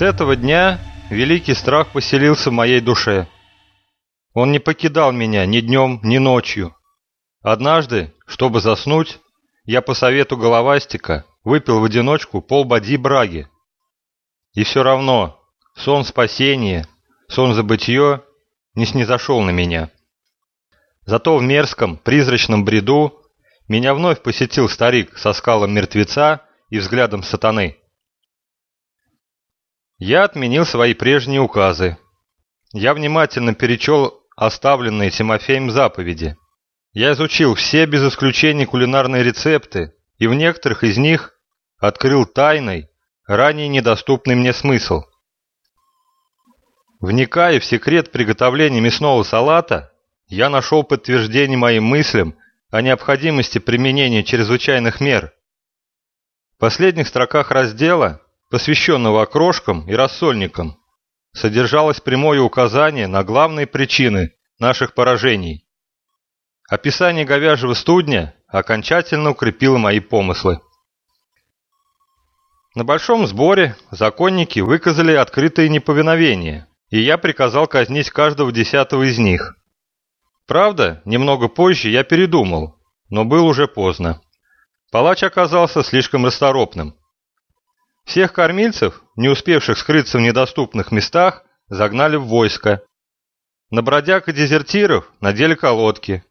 С этого дня великий страх поселился в моей душе. Он не покидал меня ни днем, ни ночью. Однажды, чтобы заснуть, я по совету головастика выпил в одиночку полбоди браги. И все равно сон спасения, сон забытье не снизошел на меня. Зато в мерзком, призрачном бреду меня вновь посетил старик со скалом мертвеца и взглядом сатаны. Я отменил свои прежние указы. Я внимательно перечел оставленные Тимофеем заповеди. Я изучил все без исключения кулинарные рецепты и в некоторых из них открыл тайный, ранее недоступный мне смысл. Вникая в секрет приготовления мясного салата, я нашел подтверждение моим мыслям о необходимости применения чрезвычайных мер. В последних строках раздела посвященного окрошкам и рассольникам, содержалось прямое указание на главные причины наших поражений. Описание говяжьего студня окончательно укрепило мои помыслы. На большом сборе законники выказали открытое неповиновение, и я приказал казнить каждого десятого из них. Правда, немного позже я передумал, но был уже поздно. Палач оказался слишком расторопным. Всех кормильцев, не успевших скрыться в недоступных местах, загнали в войско. На бродяг и дезертиров надели колодки.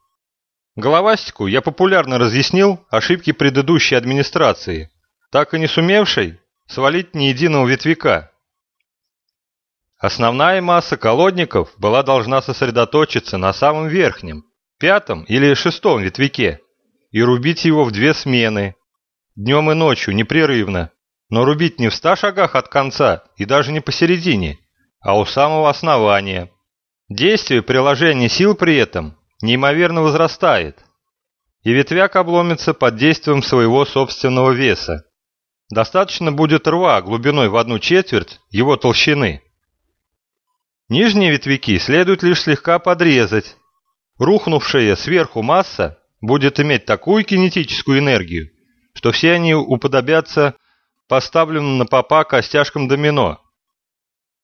Головастику я популярно разъяснил ошибки предыдущей администрации, так и не сумевшей свалить ни единого ветвяка. Основная масса колодников была должна сосредоточиться на самом верхнем, пятом или шестом ветвяке, и рубить его в две смены, днем и ночью непрерывно, но рубить не в ста шагах от конца и даже не посередине, а у самого основания. Действие приложения сил при этом неимоверно возрастает, и ветвяк обломится под действием своего собственного веса. Достаточно будет рва глубиной в одну четверть его толщины. Нижние ветвяки следует лишь слегка подрезать. Рухнувшая сверху масса будет иметь такую кинетическую энергию, что все они уподобятся поставленным на попа костяшкам домино.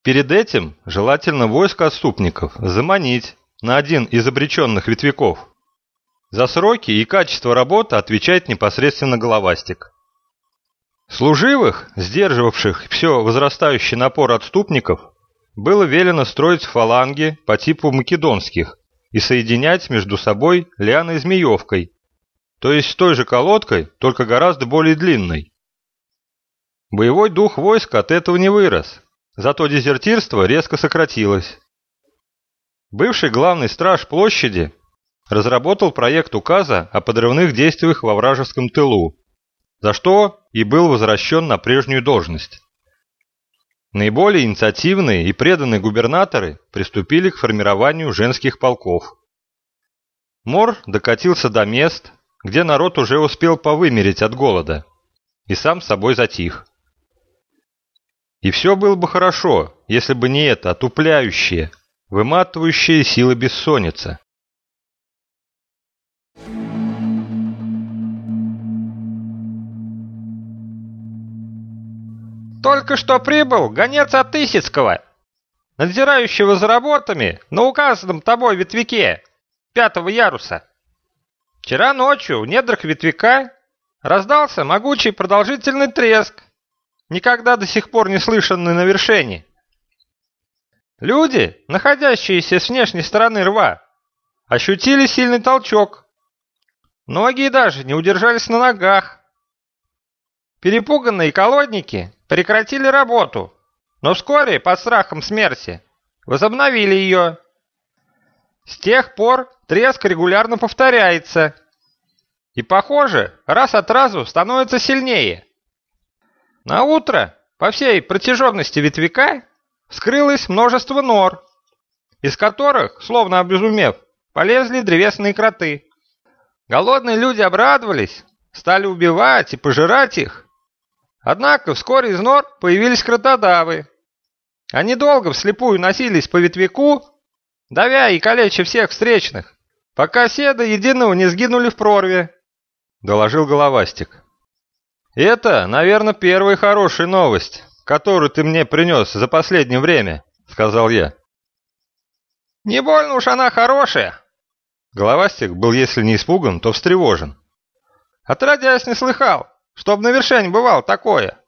Перед этим желательно войско отступников заманить на один из обреченных ветвяков. За сроки и качество работы отвечает непосредственно головастик. Служивых, сдерживавших все возрастающий напор отступников, было велено строить фаланги по типу македонских и соединять между собой лианой змеевкой, то есть с той же колодкой, только гораздо более длинной. Боевой дух войска от этого не вырос, зато дезертирство резко сократилось. Бывший главный страж площади разработал проект указа о подрывных действиях во вражеском тылу, за что и был возвращен на прежнюю должность. Наиболее инициативные и преданные губернаторы приступили к формированию женских полков. Мор докатился до мест, где народ уже успел повымереть от голода, и сам собой затих. И все было бы хорошо, если бы не это отупляющее, выматывающее силы бессонница. Только что прибыл гонец от Тысяцкого, надзирающего за работами на указанном тобой ветвяке пятого яруса. Вчера ночью в недрах ветвяка раздался могучий продолжительный треск, никогда до сих пор не слышанный на вершине. Люди, находящиеся с внешней стороны рва, ощутили сильный толчок. Многие даже не удержались на ногах. Перепуганные колодники прекратили работу, но вскоре, под страхом смерти, возобновили ее. С тех пор треск регулярно повторяется. И, похоже, раз от разу становится сильнее. На утро по всей протяженности ветвяка вскрылось множество нор, из которых, словно обезумев, полезли древесные кроты. Голодные люди обрадовались, стали убивать и пожирать их. Однако вскоре из нор появились кротодавы. Они долго вслепую носились по ветвяку, давя и калеча всех встречных, пока все до единого не сгинули в прорве, — доложил головастик. Это, наверное, первая хорошая новость, которую ты мне принес за последнее время», — сказал я. «Не больно уж она хорошая». Головастик был, если не испуган, то встревожен. «Отродясь не слыхал, чтоб на вершине бывало такое».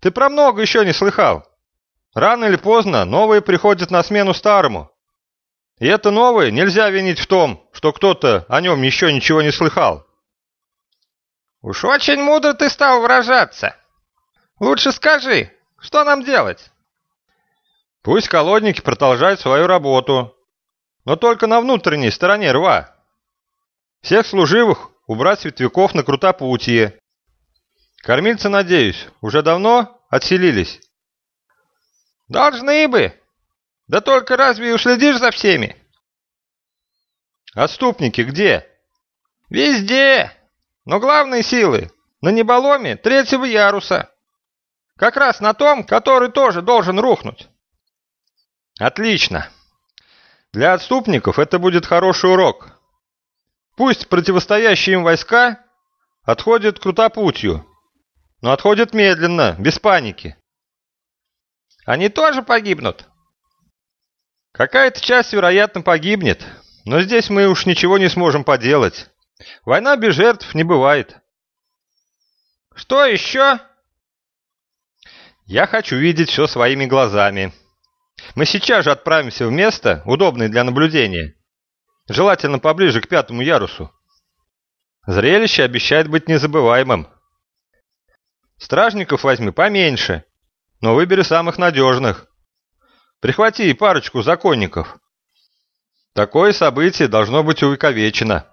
«Ты про много еще не слыхал. Рано или поздно новые приходят на смену старому. И это новое нельзя винить в том, что кто-то о нем еще ничего не слыхал. Уж очень мудро ты стал выражаться. Лучше скажи, что нам делать? Пусть колодники продолжают свою работу, но только на внутренней стороне рва. Всех служивых убрать с ветвяков на крутопутье. Кормильцы, надеюсь, уже давно отселились? Должны бы. Да только разве уследишь за всеми? Отступники где? Везде. Но главные силы на неболоме третьего яруса. Как раз на том, который тоже должен рухнуть. Отлично. Для отступников это будет хороший урок. Пусть противостоящие им войска отходят крутопутью, но отходят медленно, без паники. Они тоже погибнут? Какая-то часть, вероятно, погибнет, но здесь мы уж ничего не сможем поделать. Война без жертв не бывает. Что еще? Я хочу видеть все своими глазами. Мы сейчас же отправимся в место, удобное для наблюдения. Желательно поближе к пятому ярусу. Зрелище обещает быть незабываемым. Стражников возьми поменьше, но выбери самых надежных. Прихвати парочку законников. Такое событие должно быть увековечено.